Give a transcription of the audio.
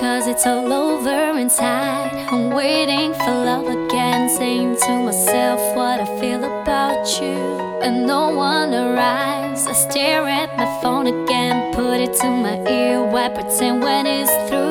Cause it's all over inside. I'm waiting for love again, saying to myself what I feel about you. And no one arrives. I stare at my phone again, put it to my ear, why pretend when it's through?